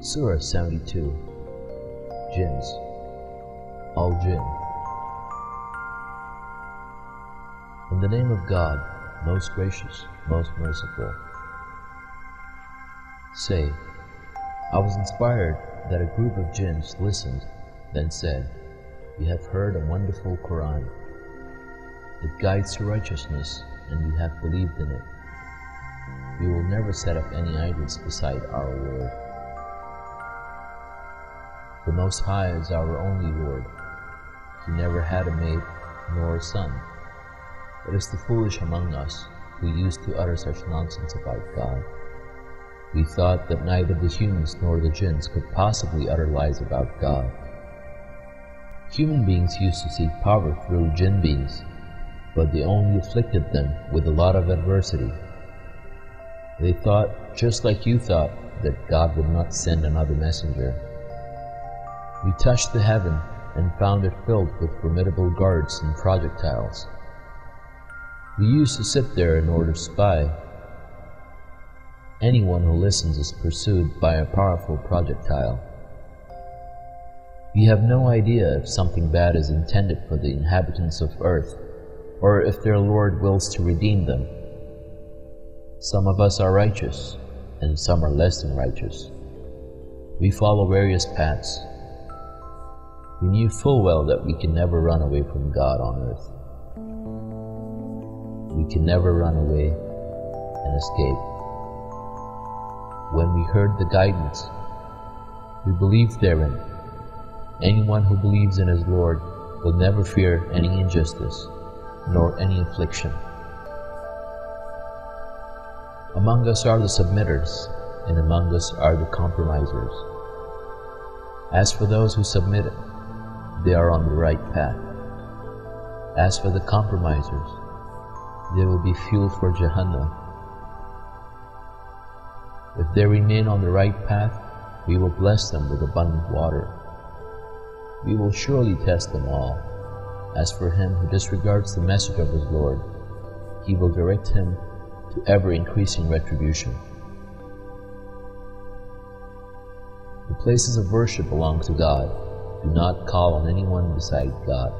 Surah 72 Jinns Al Jinn In the name of God, most gracious, most merciful. Say, I was inspired that a group of jinns listened, then said, You have heard a wonderful Quran. It guides to righteousness, and you have believed in it. We will never set up any idols beside our Lord. The Most High is our only Lord. He never had a mate nor a son. It is the foolish among us who used to utter such nonsense about God. We thought that neither the humans nor the jinns could possibly utter lies about God. Human beings used to seek power through jinn beings, but they only afflicted them with a lot of adversity. They thought, just like you thought, that God would not send another messenger. We touched the heaven and found it filled with formidable guards and projectiles. We used to sit there in order to spy. Anyone who listens is pursued by a powerful projectile. We have no idea if something bad is intended for the inhabitants of earth, or if their Lord wills to redeem them. Some of us are righteous, and some are less than righteous. We follow various paths. We knew full well that we can never run away from God on earth. We can never run away and escape. When we heard the guidance, we believed therein. Anyone who believes in his Lord will never fear any injustice nor any affliction. Among us are the submitters, and among us are the compromisers. As for those who submit, they are on the right path. As for the compromisers, they will be fuel for Jahannam. If they remain on the right path, we will bless them with abundant water. We will surely test them all. As for him who disregards the message of his Lord, he will direct him to ever increasing retribution. The places of worship belong to God. Do not call on anyone beside God.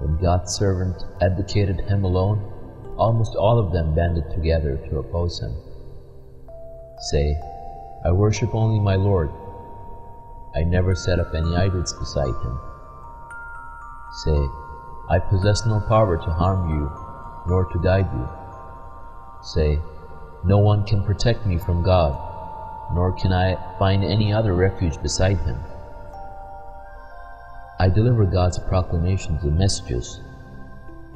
When God's servant advocated him alone, almost all of them banded together to oppose him. Say, I worship only my Lord. I never set up any idols beside him. Say, I possess no power to harm you nor to guide you. Say, No one can protect me from God, nor can I find any other refuge beside Him. I deliver God's proclamations and messages.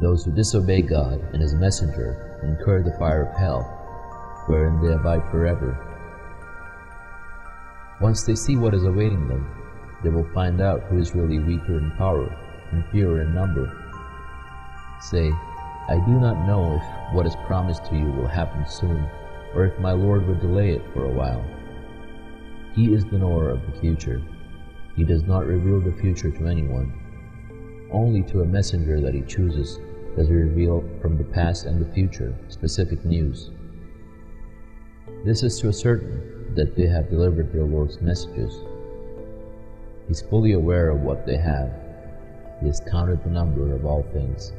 Those who disobey God and His messenger incur the fire of hell, wherein they abide forever. Once they see what is awaiting them, they will find out who is really weaker in power and fewer in number. Say, I do not know if what is promised to you will happen soon, or if my Lord would delay it for a while. He is the knower of the future. He does not reveal the future to anyone. Only to a messenger that he chooses does he reveal from the past and the future specific news. This is to ascertain that they have delivered their Lord's messages. He is fully aware of what they have. He has counted the number of all things.